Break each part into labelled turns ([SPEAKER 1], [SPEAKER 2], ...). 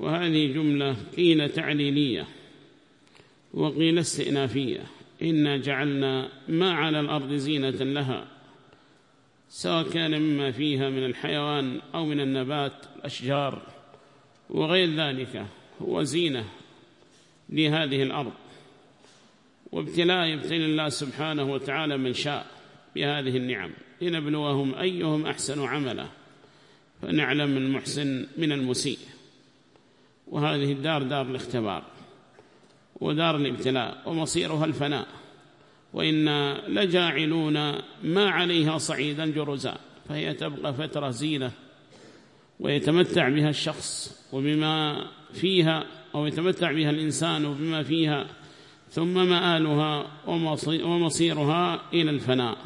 [SPEAKER 1] وهذه جملة قيل تعليلية وقيل استئنافية. إنا جعلنا ما على الأرض زينة لها سواء كان مما فيها من الحيوان أو من النبات الأشجار وغير ذلك هو زينة لهذه الأرض. وابتلاء يبتلي الله سبحانه وتعالى من شاء بهذه النعم. لنبلوهم أيهم أحسن عملا فنعلم المحسن من المسيء. وهذه الدار دار الاختبار ودار الابتلاء ومصيرها الفناء وإنا لجاعلون ما عليها صعيدا جرزا فهي تبقى فترة زينة ويتمتع بها الشخص وبما فيها أو يتمتع بها الإنسان وبما فيها ثم مآلها ومصيرها إلى الفناء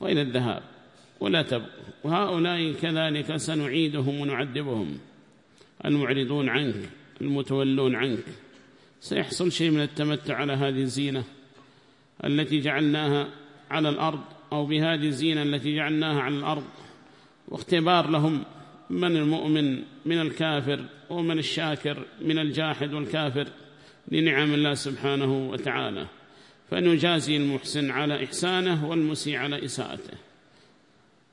[SPEAKER 1] وإلى الذهاب ولا تبقى. وهؤلاء كذلك سنعيدهم ونعذبهم. المعرضون عنك المتولون عنك سيحصل شيء من التمتع على هذه الزينة التي جعلناها على الأرض أو بهذه الزينة التي جعلناها على الأرض. واختبار لهم من المؤمن من الكافر ومن الشاكر من الجاحد والكافر لنعم الله سبحانه وتعالى. فنجازي المحسن على إحسانه والمسيء على إساءته.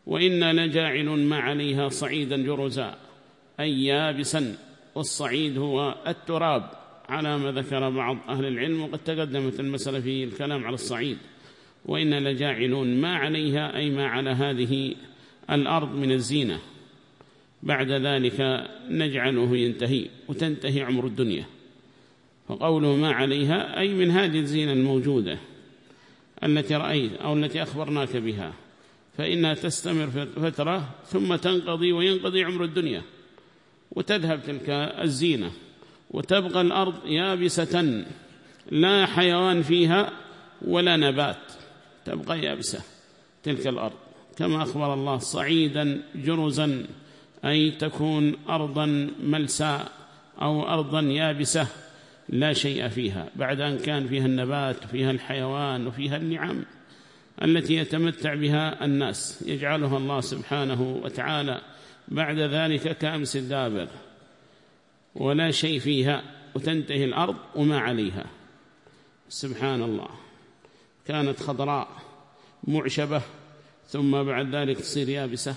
[SPEAKER 1] وإنا لجاعل ما عليها صعيدا جرزا أي يابسا. والصعيد هو التراب على ما ذكر بعض أهل العلم وقد تقدمت المسألة في الكلام على الصعيد. وإنا لجاعلون ما عليها أي ما على هذه الأرض من الزينة. بعد ذلك نجعله ينتهي وتنتهي عمر الدنيا. فقوله ما عليها أي من هذه الزينة الموجودة التي رأيت أو التي أخبرناك بها. فإنها تستمر فترة ثم تنقضي وينقضي عمر الدنيا. وتذهب تلك الزينة. وتبقى الأرض يابسة لا حيوان فيها ولا نبات. تبقى يابسة تلك الأرض. كما أخبر الله صعيدا جرزا أي تكون أرضا ملساء أو أرضا يابسة لا شيء فيها. بعد أن كان فيها النبات وفيها الحيوان وفيها النعم التي يتمتع بها الناس. يجعلها الله سبحانه وتعالى بعد ذلك كأمس الدابر ولا شيء فيها وتنتهي الأرض وما عليها. سبحان الله. كانت خضراء معشبة ثم بعد ذلك تصير يابسة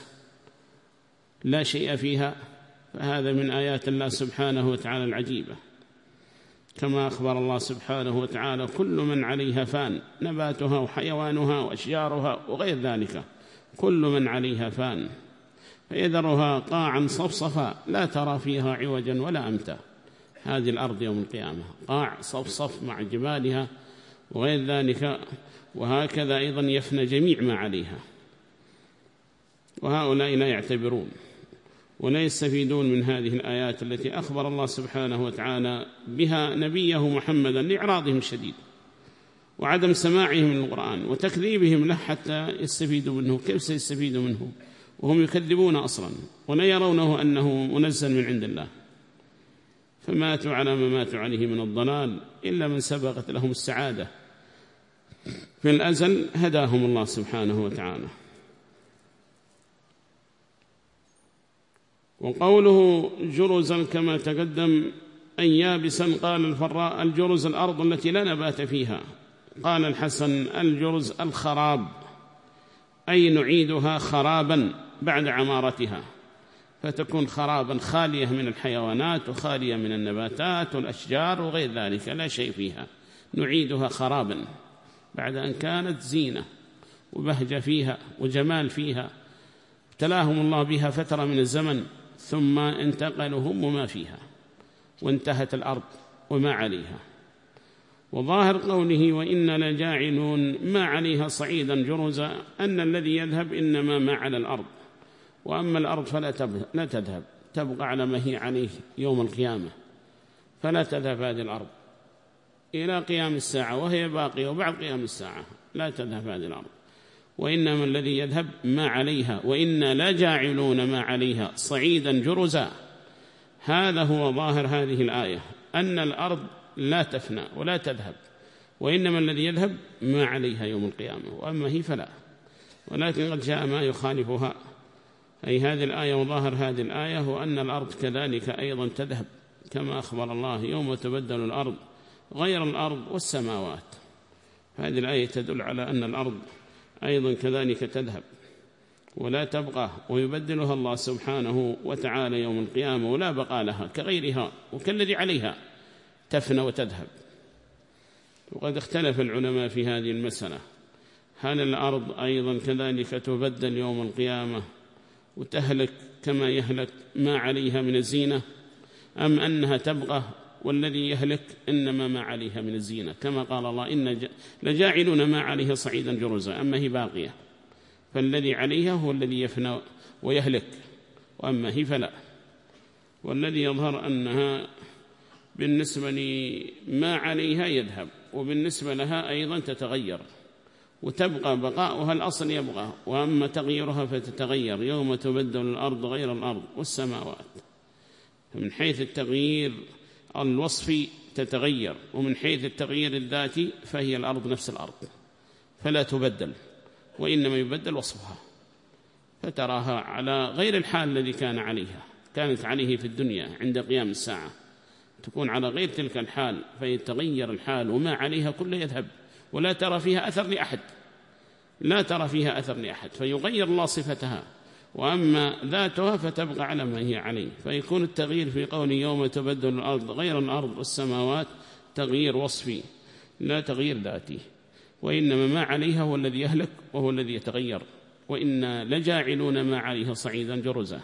[SPEAKER 1] لا شيء فيها فهذا من آيات الله سبحانه وتعالى العجيبة. كما أخبر الله سبحانه وتعالى كل من عليها فان نباتها وحيوانها وأشجارها وغير ذلك كل من عليها فان. فيذرها قاعا صفصفا لا ترى فيها عوجا ولا أمتا. هذه الأرض يوم القيامة قاع صفصف مع جبالها وغير ذلك وهكذا أيضا يفنى جميع ما عليها. وهؤلاء لا يعتبرون. ولا يستفيدون من هذه الآيات التي أخبر الله سبحانه وتعالى بها نبيه محمدا لإعراضهم الشديد وعدم سماعهم من القرآن وتكذيبهم له حتى يستفيدوا منه. كيف سيستفيدوا منه؟ وهم يكذبون أصلا ولا يرونه أنه منزل من عند الله. فماتوا على ما ماتوا عليه من الضلال إلا من سبقت لهم السعادة. في الأزل هداهم الله سبحانه وتعالى. وقوله جرزا كما تقدم أن يابسا قال الفراء الجرز الأرض التي لا نبات فيها. قال الحسن الجرز الخراب أي نعيدها خرابا. بعد عمارتها فتكون خرابا خالية من الحيوانات وخالية من النباتات والأشجار وغير ذلك لا شيء فيها. نعيدها خرابا بعد أن كانت زينة وبهجة فيها وجمال فيها. ابتلاهم الله بها فترة من الزمن ثم انتقلوا هم وما فيها وانتهت الأرض وما عليها. وظاهر قوله وإن لجاعلون ما عليها صعيدا جرزا أن الذي يذهب إنما ما على الأرض. وأما الأرض فلا لا تذهب. تبقى على ما هي عليه يوم القيامة. فلا تذهب هذه الأرض. إلى قيام الساعة وهي باقية وبعد قيام الساعة. لا تذهب هذه الأرض. وإنما الذي يذهب ما عليها وإنا لا جاعلون ما عليها صعيدا جرزا. هذا هو ظاهر هذه الآية أن الأرض لا تفنى ولا تذهب. وإنما الذي يذهب ما عليها يوم القيامة وأما هي فلا. ولكن قد جاء ما يخالفها أي هذه الآية وظاهر هذه الآية هو أن الأرض كذلك أيضا تذهب كما أخبر الله يوم تبدل الأرض غير الأرض والسماوات. هذه الآية تدل على أن الأرض أيضا كذلك تذهب ولا تبقى ويبدلها الله سبحانه وتعالى يوم القيامة ولا بقى لها كغيرها وكالذي عليها تفنى وتذهب. وقد اختلف العلماء في هذه المسألة. هل الأرض أيضا كذلك تبدل يوم القيامة وتهلك كما يهلك ما عليها من الزينة. أم أنها تبقى والذي يهلك إنما ما عليها من الزينة. كما قال الله إن لجاعلون ما عليها صعيدا جرزا أما هي باقية. فالذي عليها هو الذي يفنى ويهلك وأما هي فلا. والذي يظهر أنها بالنسبة لما عليها يذهب وبالنسبة لها أيضا تتغير. وتبقى بقاؤها الأصل يبقى وأما تغييرها فتتغير يوم تبدل الأرض غير الأرض والسماوات. فمن حيث التغيير الوصفي تتغير ومن حيث التغيير الذاتي فهي الأرض نفس الأرض فلا تبدل وإنما يبدل وصفها. فتراها على غير الحال الذي كان عليها كانت عليه في الدنيا عند قيام الساعة تكون على غير تلك الحال فيتغير الحال وما عليها كله يذهب. ولا ترى فيها أثر لأحد. لا ترى فيها أثر لأحد فيغير الله صفتها. وأما ذاتها فتبقى على ما هي عليه. فيكون التغيير في قول يوم تبدل الأرض غير الأرض والسماوات تغيير وصفي لا تغيير ذاتي. وإنما ما عليها هو الذي يهلك وهو الذي يتغير. وإنا لجاعلون ما عليها صعيدا جرزا.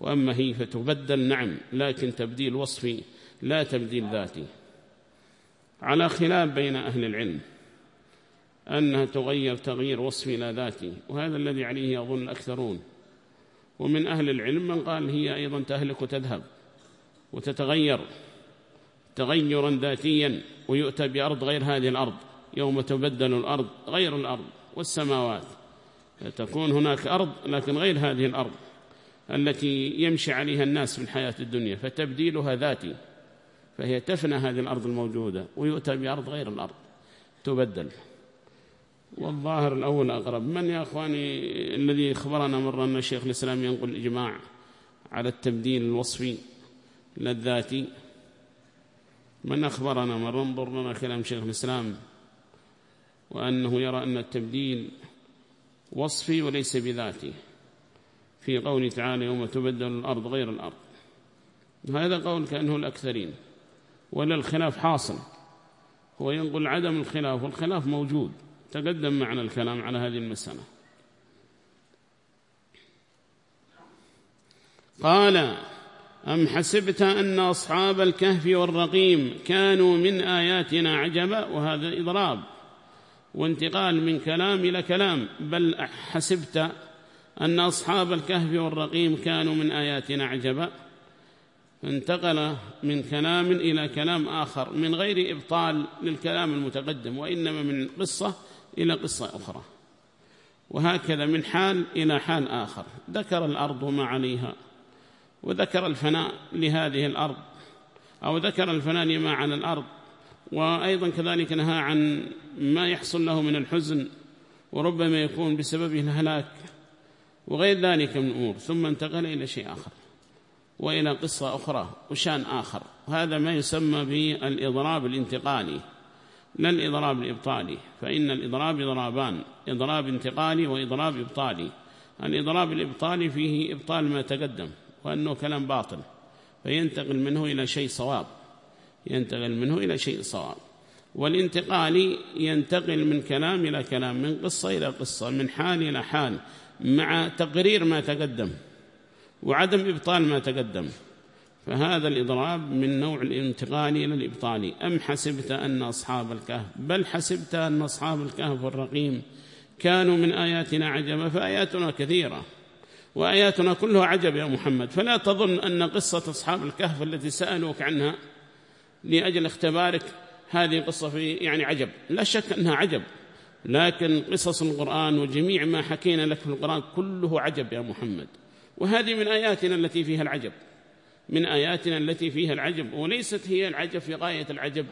[SPEAKER 1] وأما هي فتبدل نعم لكن تبديل وصفي لا تبديل ذاتي. على خلاف بين أهل العلم أنها تغير تغيير وصفي لا ذاتي وهذا الذي عليه يظن أكثرون ومن أهل العلم من قال هي أيضا تهلك وتذهب وتتغير تغيرا ذاتيا ويؤتى بأرض غير هذه الأرض يوم تبدل الأرض غير الأرض والسماوات. تكون هناك أرض لكن غير هذه الأرض التي يمشي عليها الناس في الحياة الدنيا فتبديلها ذاتي. فهي تفنى هذه الأرض الموجودة ويؤتى بأرض غير الأرض تبدل. والظاهر الأول أقرب من يا أخواني الذي أخبرنا مرة أن الشيخ الإسلام ينقل الإجماع على التبديل الوصفي للذاتي؟ من أخبرنا مرة انظر لنا كلام شيخ الإسلام وأنه يرى أن التبديل وصفي وليس بذاتي. في قوله تعالى يوم تبدل الأرض غير الأرض. هذا قول كأنه الأكثرين ولا الخلاف حاصل. هو ينقل عدم الخلاف والخلاف موجود. تقدم معنا الكلام على هذه المسألة. قال أم حسبت أن أصحاب الكهف والرقيم كانوا من آياتنا عجبا؟ وهذا إضراب وانتقال من كلام إلى كلام. بل حسبت أن أصحاب الكهف والرقيم كانوا من آياتنا عجبا؟ فانتقل من كلام إلى كلام آخر من غير إبطال للكلام المتقدم وإنما من قصة إلى قصة أخرى. وهكذا من حال إلى حال آخر. ذكر الأرض وما عليها وذكر الفناء لهذه الأرض أو ذكر الفناء لما على الأرض وأيضا كذلك نهى عن ما يحصل له من الحزن وربما يكون بسببه الهلاك وغير ذلك من الأمور ثم انتقل إلى شيء آخر. وإلى قصة أخرى وشأن آخر. وهذا ما يسمى بالإضراب الانتقالي. لا الإضراب الإبطالي فإن الإضراب إضرابان إضراب انتقالي وإضراب إبطالي. الإضراب الإبطالي فيه إبطال ما تقدم وأنه كلام باطل فينتقل منه إلى شيء صواب. ينتقل منه إلى شيء صواب. والانتقالي ينتقل من كلام إلى كلام من قصة إلى قصة من حال إلى حال مع تقرير ما تقدم. وعدم إبطال ما تقدم. فهذا الإضراب من نوع الانتقال إلى الإبطال. أم حسبت أن أصحاب الكهف بل حسبت أن أصحاب الكهف والرقيم كانوا من آياتنا عجبا فآياتنا كثيرة وآياتنا كلها عجب يا محمد. فلا تظن أن قصة أصحاب الكهف التي سألوك عنها لأجل اختبارك هذه قصة في يعني عجب. لا شك أنها عجب لكن قصص القرآن وجميع ما حكينا لك في القرآن كله عجب يا محمد. وهذه من آياتنا التي فيها العجب. من آياتنا التي فيها العجب وليست هي العجب في غاية العجب.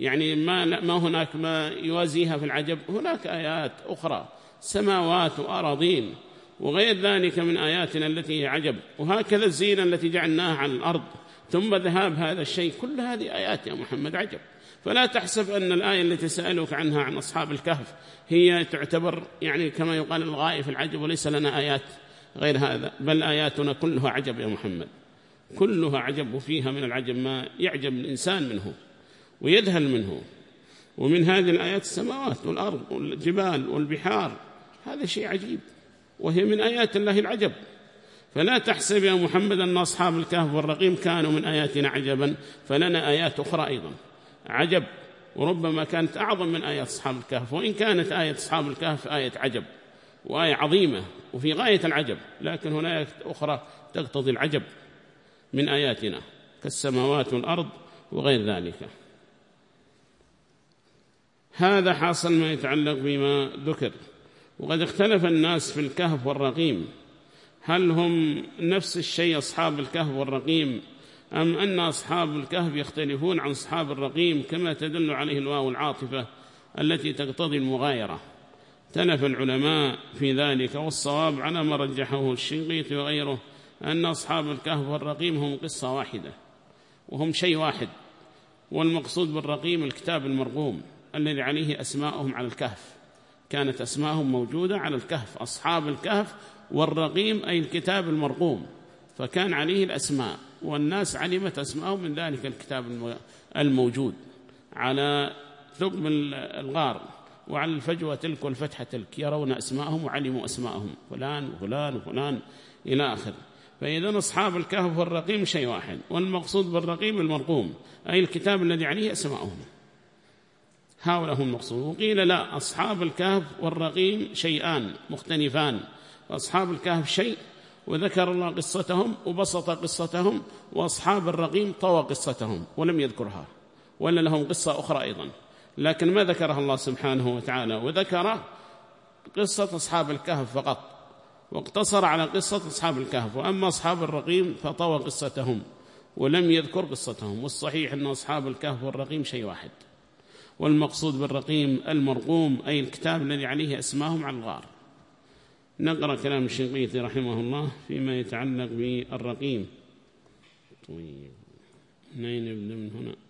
[SPEAKER 1] يعني ما, ما هناك ما يوازيها في العجب. هناك آيات أخرى سماوات وأراضين وغير ذلك من آياتنا التي هي عجب. وهكذا الزينة التي جعلناها على الأرض ثم ذهاب هذا الشيء. كل هذه آيات يا محمد عجب. فلا تحسب أن الآية التي سألوك عنها عن أصحاب الكهف هي تعتبر يعني كما يقال الغاية في العجب وليس لنا آيات. غير هذا. بل آياتنا كلها عجب يا محمد. كلها عجب وفيها من العجب ما يعجب الإنسان منه ويذهل منه. ومن هذه الآيات السماوات والأرض والجبال والبحار. هذا شيء عجيب وهي من آيات الله العجب. فلا تحسب يا محمد أن أصحاب الكهف والرقيم كانوا من آياتنا عجبا فلنا آيات أخرى أيضا. عجب وربما كانت أعظم من آيات أصحاب الكهف. وإن كانت آية أصحاب الكهف آية عجب. وآية عظيمة وفي غاية العجب لكن هناك أخرى تقتضي العجب من آياتنا كالسماوات والأرض وغير ذلك. هذا حاصل ما يتعلق بما ذكر. وقد اختلف الناس في الكهف والرقيم. هل هم نفس الشيء أصحاب الكهف والرقيم أم أن أصحاب الكهف يختلفون عن أصحاب الرقيم كما تدل عليه الواو العاطفة التي تقتضي المغايرة؟ تلف العلماء في ذلك والصواب على ما رجحه الشنقيط وغيره أن أصحاب الكهف والرقيم هم قصة واحدة وهم شيء واحد والمقصود بالرقيم الكتاب المرقوم الذي عليه أسماءهم على الكهف. كانت أسماءهم موجودة على الكهف أصحاب الكهف والرقيم أي الكتاب المرقوم فكان عليه الأسماء والناس علمت أسماءهم من ذلك الكتاب الموجود على ثقب الغار. وعلى الفجوة تلك والفتحة تلك يرون أسماءهم وعلموا أسماءهم فلان وفلان وفلان إلى آخر فإذا أصحاب الكهف والرقيم شيء واحد والمقصود بالرقيم المرقوم أي الكتاب الذي عليه أسماءهم هؤلاء هم المقصود. وقيل لا أصحاب الكهف والرقيم شيئان مختلفان. أصحاب الكهف شيء وذكر الله قصتهم وبسط قصتهم وأصحاب الرقيم طوى قصتهم ولم يذكرها. ولا لهم قصة أخرى أيضا. لكن ما ذكرها الله سبحانه وتعالى وذكر قصة أصحاب الكهف فقط واقتصر على قصة أصحاب الكهف وأما أصحاب الرقيم فطوى قصتهم ولم يذكر قصتهم والصحيح أن أصحاب الكهف والرقيم شيء واحد والمقصود بالرقيم المرقوم أي الكتاب الذي عليه أسماهم على الغار. نقرأ كلام الشنقيطي رحمه الله فيما يتعلق بالرقيم. طيب نين من هنا.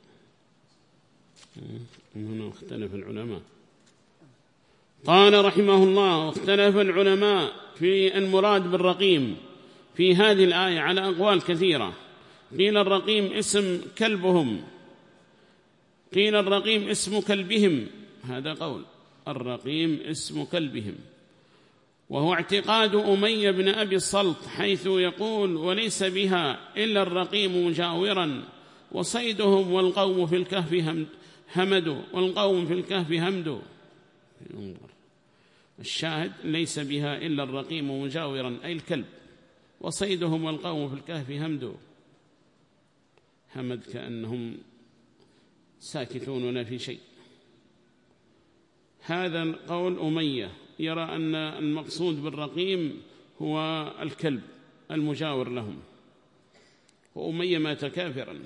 [SPEAKER 1] هنا اختلف العلماء. قال رحمه الله اختلف العلماء في المراد بالرقيم في هذه الآية على أقوال كثيرة. قيل الرقيم اسم كلبهم. قيل الرقيم اسم كلبهم. هذا قول. الرقيم اسم كلبهم. وهو اعتقاد أمية بن أبي الصلت حيث يقول وليس بها إلا الرقيم مجاورا وصيدهم والقوم في الكهف همدوا والقوم في الكهف همدوا الشاهد ليس بها إلا الرقيم مجاورا أي الكلب. وصيدهم والقوم في الكهف همدوا همد كأنهم ساكتون ولا في شيء. هذا القول أمية. يرى أن المقصود بالرقيم هو الكلب المجاور لهم. وأمية مات كافرا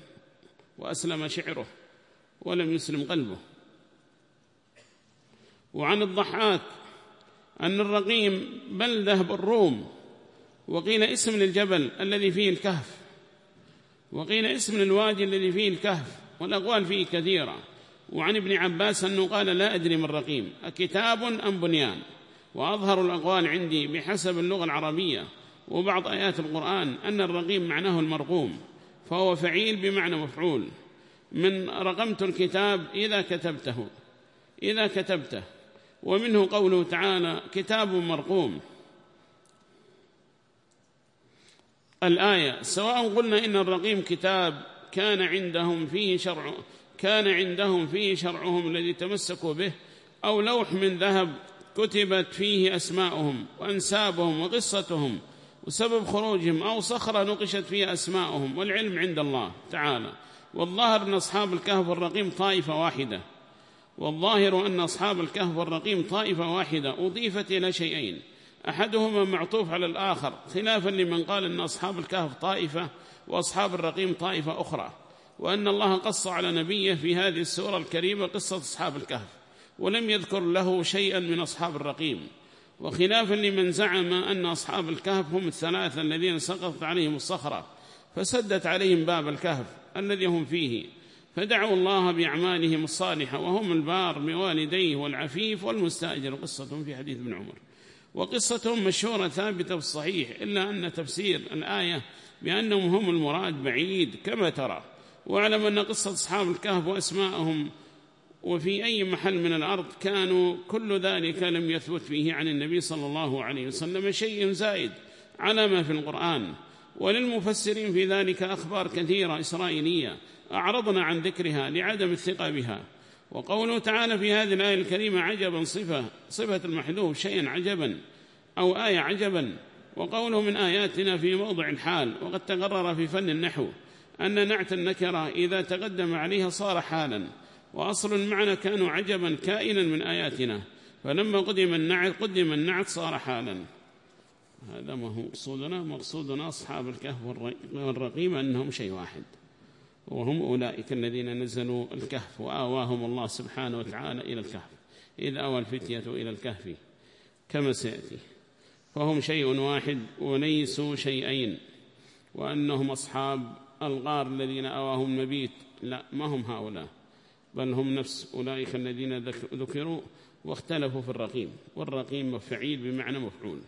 [SPEAKER 1] وأسلم شعره. ولم يسلم قلبه. وعن الضحاك أن الرقيم بلده بالروم وقيل اسم للجبل الذي فيه الكهف وقيل اسم للوادي الذي فيه الكهف والأقوال فيه كثيرة. وعن ابن عباس أنه قال لا أدري من رقيم أكتاب أم بنيان؟ وأظهر الأقوال عندي بحسب اللغة العربية وبعض آيات القرآن أن الرقيم معناه المرقوم فهو فعيل بمعنى مفعول. من رقمت الكتاب إذا كتبته إذا كتبته. ومنه قوله تعالى كتاب مرقوم. الآية سواء قلنا إن الرقيم كتاب كان عندهم فيه شرع كان عندهم فيه شرعهم الذي تمسكوا به أو لوح من ذهب كتبت فيه أسماؤهم وأنسابهم وقصتهم وسبب خروجهم أو صخرة نقشت فيها أسماؤهم والعلم عند الله تعالى. والظاهر أن أصحاب الكهف والرقيم طائفة واحدة. والظاهر أن أصحاب الكهف والرقيم طائفة واحدة. أضيفت إلى شيئين. أحدهما معطوف على الآخر خلافا لمن قال أن أصحاب الكهف طائفة وأصحاب الرقيم طائفة أخرى. وأن الله قص على نبيه في هذه السورة الكريمة قصة أصحاب الكهف ولم يذكر له شيئا من أصحاب الرقيم. وخلافا لمن زعم أن أصحاب الكهف هم الثلاثة الذين سقطت عليهم الصخرة فسدت عليهم باب الكهف. الذي هم فيه. فدعوا الله بأعمالهم الصالحة وهم البار بوالديه والعفيف والمستأجر. قصة في حديث ابن عمر. وقصتهم مشهورة ثابتة في الصحيح إلا أن تفسير الآية بأنهم هم المراد بعيد كما ترى. واعلم أن قصة أصحاب الكهف وأسماءهم وفي أي محل من الأرض كانوا كل ذلك لم يثبت فيه عن النبي صلى الله عليه وسلم شيء زائد على ما في القرآن. وللمفسرين في ذلك أخبار كثيرة إسرائيلية أعرضنا عن ذكرها لعدم الثقة بها. وقوله تعالى في هذه الآية الكريمة عجبا صفة صفة المحذوف شيئا عجبا أو آية عجبا. وقوله من آياتنا في موضع الحال وقد تقرر في فن النحو أن نعت النكرة إذا تقدم عليها صار حالا. وأصل المعنى كانوا عجبا كائنا من آياتنا فلما قدم النعت قدم النعت صار حالا. هذا ما هو مقصودنا. مقصودنا أصحاب الكهف والرقيم أنهم شيء واحد. وهم أولئك الذين نزلوا الكهف وآواهم الله سبحانه وتعالى إلى الكهف. إذ أوى الفتية إلى الكهف كما سيأتي. فهم شيء واحد وليسوا شيئين. وأنهم أصحاب الغار الذين أواهم المبيت لا ما هم هؤلاء. بل هم نفس أولئك الذين ذكروا واختلفوا في الرقيم. والرقيم مفعيل بمعنى مفعول.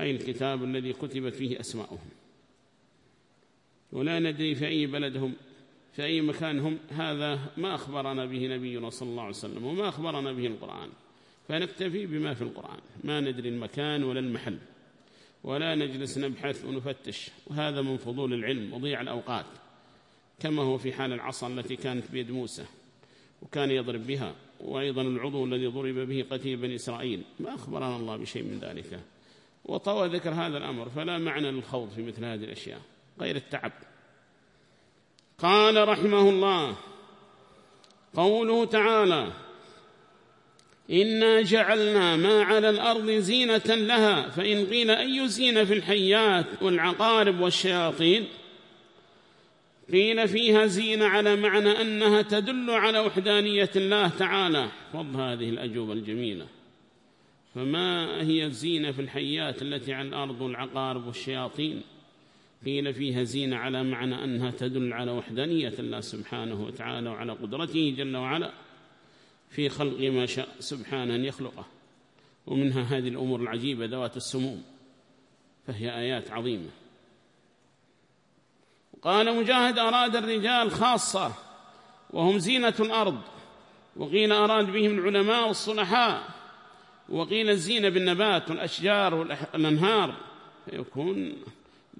[SPEAKER 1] أي الكتاب الذي كتبت فيه أسماؤهم. ولا ندري في أي بلد هم في أي مكان هم هذا ما أخبرنا به نبينا صلى الله عليه وسلم وما أخبرنا به القرآن. فنكتفي بما في القرآن. ما ندري المكان ولا المحل. ولا نجلس نبحث ونفتش. وهذا من فضول العلم وضيع الأوقات. كما هو في حال العصا التي كانت بيد موسى وكان يضرب بها. وأيضا العضو الذي ضرب به قتيل بني إسرائيل. ما أخبرنا الله بشيء من ذلك. وطوى ذكر هذا الأمر فلا معنى للخوض في مثل هذه الأشياء غير التعب. قال رحمه الله قوله تعالى إنا جعلنا ما على الأرض زينة لها فإن قيل أي زينة في الحيات والعقارب والشياطين قيل فيها زينة على معنى أنها تدل على وحدانية الله تعالى. فض هذه الأجوبة الجميلة. فما هي الزينة في الحيات التي على الأرض والعقارب والشياطين؟ قيل فيها زينة على معنى أنها تدل على وحدانية الله سبحانه وتعالى وعلى قدرته جل وعلا في خلق ما شاء سبحانه أن يخلقه. ومنها هذه الأمور العجيبة ذوات السموم فهي آيات عظيمة. قال مجاهد أراد الرجال خاصة وهم زينة الأرض وقيل أراد بهم العلماء والصلحاء وقيل الزينة بالنبات والأشجار والأنهار. فيكون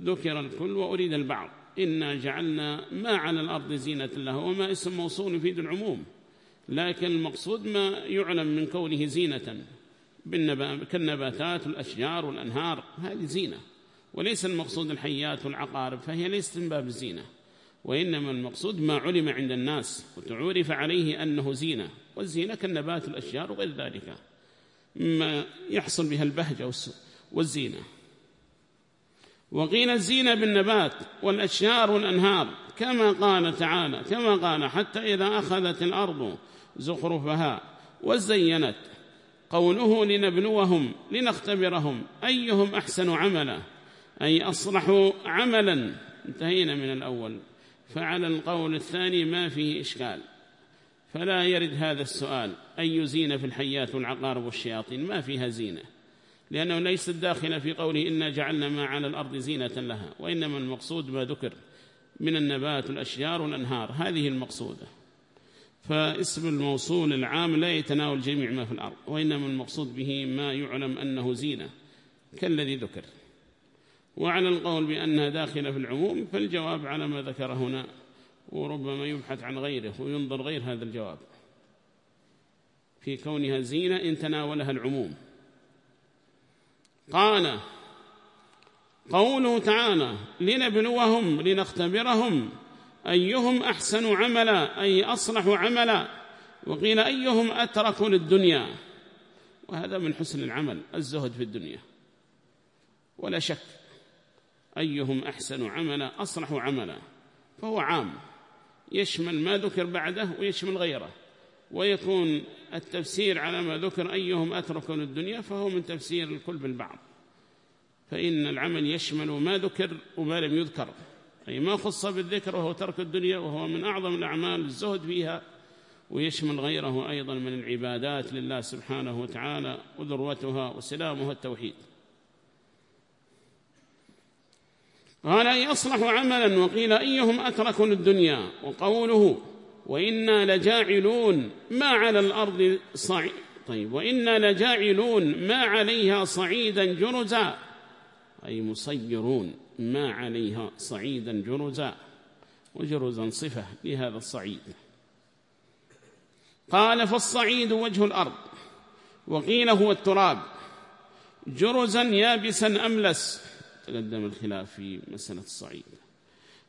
[SPEAKER 1] ذكر الكل وأريد البعض. إنا جعلنا ما على الأرض زينة له وما اسم موصول يفيد العموم. لكن المقصود ما يعلم من كونه زينة كالنباتات والأشجار والأنهار. هذه زينة. وليس المقصود الحيات والعقارب فهي ليست من باب الزينة. وإنما المقصود ما علم عند الناس وتعرف عليه أنه زينة. والزينة كالنبات والأشجار وغير ذلك. ما يحصل بها البهجة والزينة. وقيل الزينة بالنبات والأشجار والأنهار كما قال تعالى كما قال حتى إذا أخذت الأرض زخرفها وزينت قوله لنبلوهم لنختبرهم أيهم أحسن عملا؟ أي أصلحوا عملا؟ انتهينا من الأول. فعلى القول الثاني ما فيه إشكال. فلا يرد هذا السؤال أي زينة في الحيات والعقارب والشياطين؟ ما فيها زينة لأنه ليس داخلة في قوله إنا جعلنا ما على الأرض زينة لها وإنما المقصود ما ذكر من النبات والأشجار والأنهار هذه المقصودة. فاسم الموصول العام لا يتناول جميع ما في الأرض وإنما المقصود به ما يعلم أنه زينة كالذي ذكر. وعلى القول بأنها داخلة في العموم فالجواب على ما ذكر هنا وربما يبحث عن غيره وينظر غير هذا الجواب. في كونها زينة إن تناولها العموم. قال قوله تعالى لنبلوهم لنختبرهم أيهم أحسن عملا أي أصلح عملا. وقيل أيهم أترك للدنيا. وهذا من حسن العمل الزهد في الدنيا. ولا شك أيهم أحسن عملا أصلح عملا فهو عام. يشمل ما ذكر بعده ويشمل غيره. ويكون التفسير على ما ذكر أيهم أترك للدنيا فهو من تفسير الكل بالبعض. فإن العمل يشمل ما ذكر وما لم يذكر. أي ما خص بالذكر وهو ترك الدنيا وهو من أعظم الأعمال الزهد فيها ويشمل غيره أيضا من العبادات لله سبحانه وتعالى وذروتها وسلامها التوحيد. قال أي أصلح عملا؟ وقيل أيهم أترك للدنيا؟ وقوله وإنا لجاعلون ما على الأرض صعيد طيب وإنا لجاعلون ما عليها صعيدا جرزا. أي مصيرون ما عليها صعيدا جرزا. وجرزا صفة لهذا الصعيد. قال فالصعيد وجه الأرض. وقيل هو التراب. جرزا يابسا أملس تقدم الخلاف في مسألة الصعيد.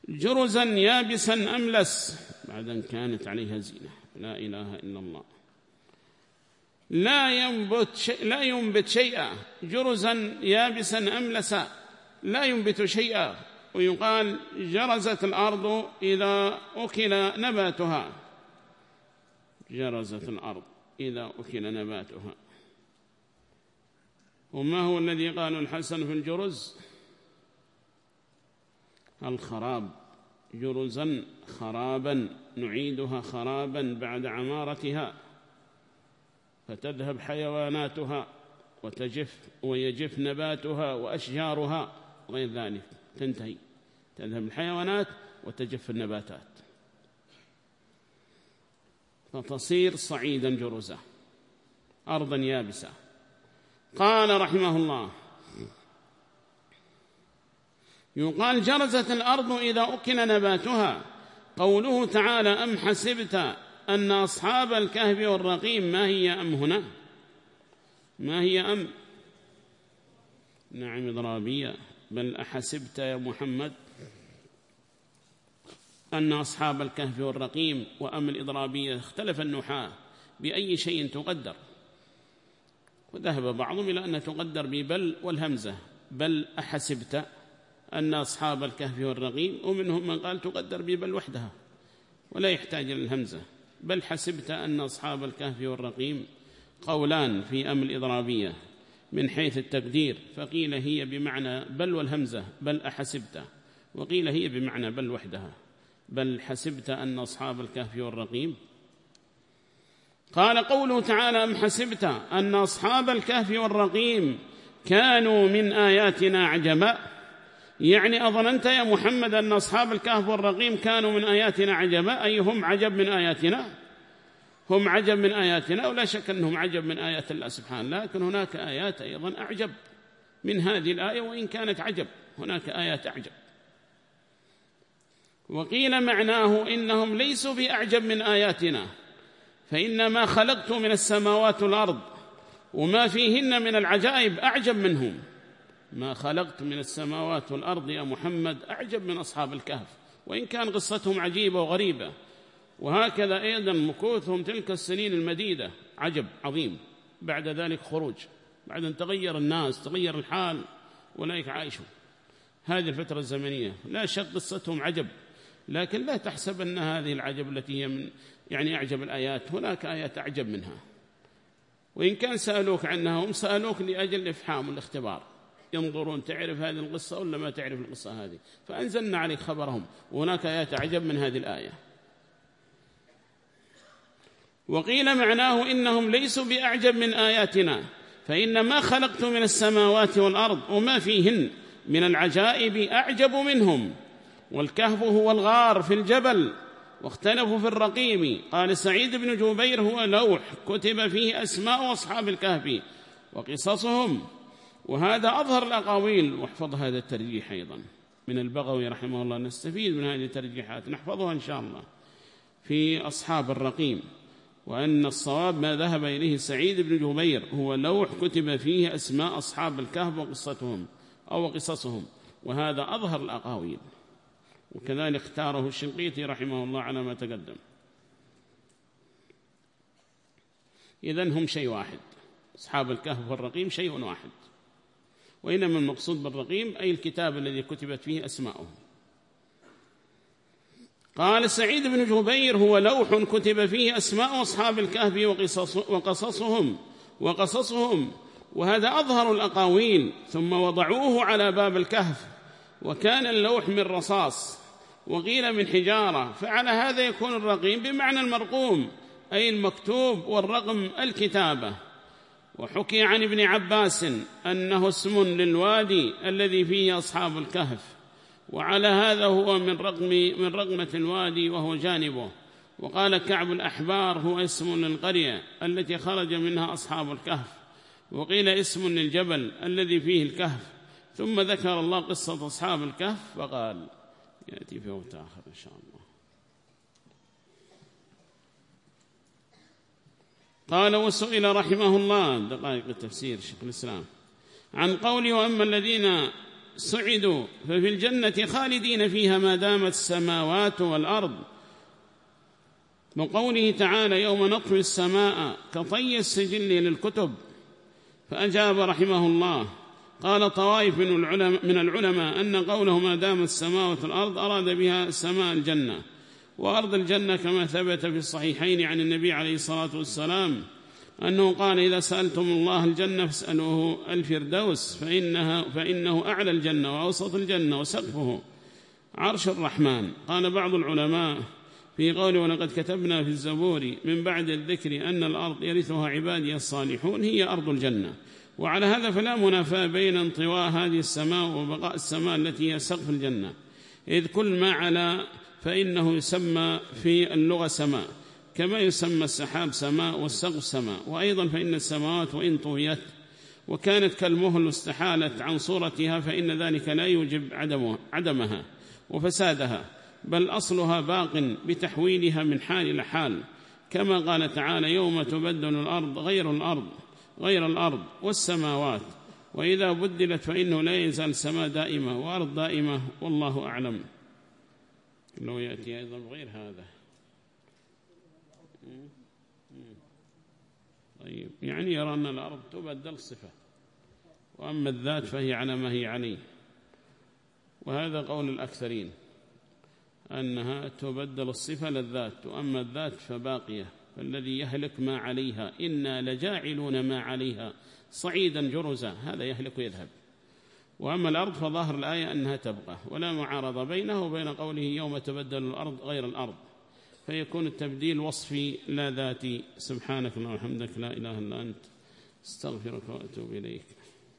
[SPEAKER 1] جرزا يابسا أملس بعد أن كانت عليها زينة. لا إله إلا الله. لا ينبت, شيء لا ينبت شيئا. جرزا يابسا أملسا لا ينبت شيئا. ويقال جرزت الأرض إذا أكل نباتها. جرزت الأرض إذا أكل نباتها. وما هو الذي قال الحسن في الجرز؟ الخراب. جرزا خرابا نعيدها خرابا بعد عمارتها. فتذهب حيواناتها وتجف ويجف نباتها وأشجارها غير ذلك. تنتهي. تذهب الحيوانات وتجف النباتات. فتصير صعيدا جرزا أرضا يابسة. قال رحمه الله يقال جرزت الأرض إذا أكل نباتها. قوله تعالى أم حسبت أن أصحاب الكهف والرقيم ما هي أم هنا؟ ما هي أم؟ نعم إضرابية. بل أحسبت يا محمد أن أصحاب الكهف والرقيم وأم الإضرابية اختلف النحاة بأي شيء تقدر. وذهب بعضهم إلى أن تقدر ببل والهمزة. بل أحسبت أن أصحاب الكهف والرقيم ومنهم من قال تقدر ببل وحدها ولا يحتاج للهمزة بل حسبت أن أصحاب الكهف والرقيم قولان في أم الإضرابية من حيث التقدير فقيل هي بمعنى بل والهمزة بل أحسبت وقيل هي بمعنى بل وحدها. بل حسبت أن أصحاب الكهف والرقيم قال قوله تعالى أم حسبت أن أصحاب الكهف والرقيم كانوا من آياتنا عجبا يعني أظننت يا محمد أن أصحاب الكهف والرقيم كانوا من آياتنا عجبا؟ أي هم عجب من آياتنا؟ هم عجب من آياتنا؟ ولا شك أنهم عجب من آيات الله سبحانه لكن هناك آيات أيضا أعجب من هذه الآية وإن كانت عجب هناك آيات أعجب. وقيل معناه إنهم ليسوا بأعجب من آياتنا فإن ما خلقت من السماوات والأرض وما فيهن من العجائب أعجب منهم. ما خلقت من السماوات والأرض يا محمد أعجب من أصحاب الكهف وإن كان قصتهم عجيبة وغريبة. وهكذا أيضا مكوثهم تلك السنين المديدة. عجب عظيم. بعد ذلك خروج. بعد أن تغير الناس تغير الحال أولئك عايشوا هذه الفترة الزمنية. لا شك قصتهم عجب. لكن لا تحسب أن هذه العجب التي هي من يعني أعجب الآيات. هناك آيات أعجب منها. وإن كان سألوك عنها هم سألوك لأجل الإفحام والاختبار ينظرون تعرف هذه القصة ولا ما تعرف القصة هذه. فأنزلنا عليك خبرهم. وهناك آيات أعجب من هذه الآية. وقيل معناه إنهم ليسوا بأعجب من آياتنا. فإن ما خلقت من السماوات والأرض وما فيهن من العجائب أعجب منهم. والكهف هو الغار في الجبل واختلفوا في الرقيم. قال سعيد بن جبير هو لوح كتب فيه أسماء أصحاب الكهف وقصصهم. وهذا أظهر الأقاويل واحفظ هذا الترجيح أيضا. من البغوي رحمه الله نستفيد من هذه الترجيحات نحفظها إن شاء الله. في أصحاب الرقيم وأن الصواب ما ذهب إليه سعيد بن جبير هو لوح كتب فيه أسماء أصحاب الكهف وقصتهم أو قصصهم. وهذا أظهر الأقاويل. وكذلك اختاره الشنقيطي رحمه الله على ما تقدم. إذن هم شيء واحد. أصحاب الكهف والرقيم شيء واحد. وإنما المقصود بالرقيم أي الكتاب الذي كتبت فيه أسماؤهم قال سعيد بن جبير هو لوح كتب فيه أسماء أصحاب الكهف وقصص وقصصهم وقصصهم. وهذا أظهر الأقاويل ثم وضعوه على باب الكهف وكان اللوح من رصاص وقيل من حجارة فعلى هذا يكون الرقيم بمعنى المرقوم أي المكتوب والرقم الكتابة. وحكي عن ابن عباس أنه اسم للوادي الذي فيه أصحاب الكهف وعلى هذا هو من رقم من رقمة الوادي وهو جانبه. وقال كعب الأحبار هو اسم للقرية التي خرج منها أصحاب الكهف وقيل اسم للجبل الذي فيه الكهف. ثم ذكر الله قصة أصحاب الكهف فقال يأتي في وقت آخر إن شاء الله. قال وسئل رحمه الله دقائق التفسير شيخ الإسلام. عن قول وأما الذين سعدوا ففي الجنة خالدين فيها ما دامت السماوات والأرض. وقوله تعالى يوم نطوي السماء كطي السجل للكتب. فأجاب رحمه الله قال طوائف من العلماء, من العلماء أن قوله ما دامت السماوات والأرض أراد بها سماء الجنة. وأرض الجنة كما ثبت في الصحيحين عن النبي عليه الصلاة والسلام أنه قال إذا سألتم الله الجنة فاسألوه الفردوس فإنها فإنه أعلى الجنة وأوسط الجنة وسقفه عرش الرحمن. قال بعض العلماء في قوله ولقد كتبنا في الزبور من بعد الذكر أن الأرض يرثها عبادي الصالحون هي أرض الجنة. وعلى هذا فلا منافاة بين انطواء هذه السماء وبقاء السماء التي هي سقف الجنة. إذ كل ما على فإنه يسمى في اللغة سماء كما يسمى السحاب سماء والسقف سماء وأيضا فإن السماوات وإن طويت وكانت كالمهل استحالت عن صورتها فإن ذلك لا يوجب عدمها وفسادها بل أصلها باق بتحويلها من حال إلى حال كما قال تعالى يوم تبدل الأرض غير الأرض غير الأرض والسماوات وإذا بدلت فإنه لا يزال سماء دائمة وأرض دائمة والله أعلم. لو يأتي أيضا غير هذا. طيب. يعني يرى أن الأرض تبدل صفة. وأما الذات فهي على ما هي عليه. وهذا قول الأكثرين أنها تبدل الصفة للذات. وأما الذات فباقية. فالذي يهلك ما عليها إنا لجاعلون ما عليها. صعيدا جرزا هذا يهلك ويذهب. وأما الأرض فظاهر الآية أنها تبقى ولا معارضة بينه وبين قوله يوم تبدل الأرض غير الأرض فيكون التبديل وصفي لا ذاتي. سبحانك اللهم وبحمدك لا إله إلا أنت استغفرك وأتوب إليك.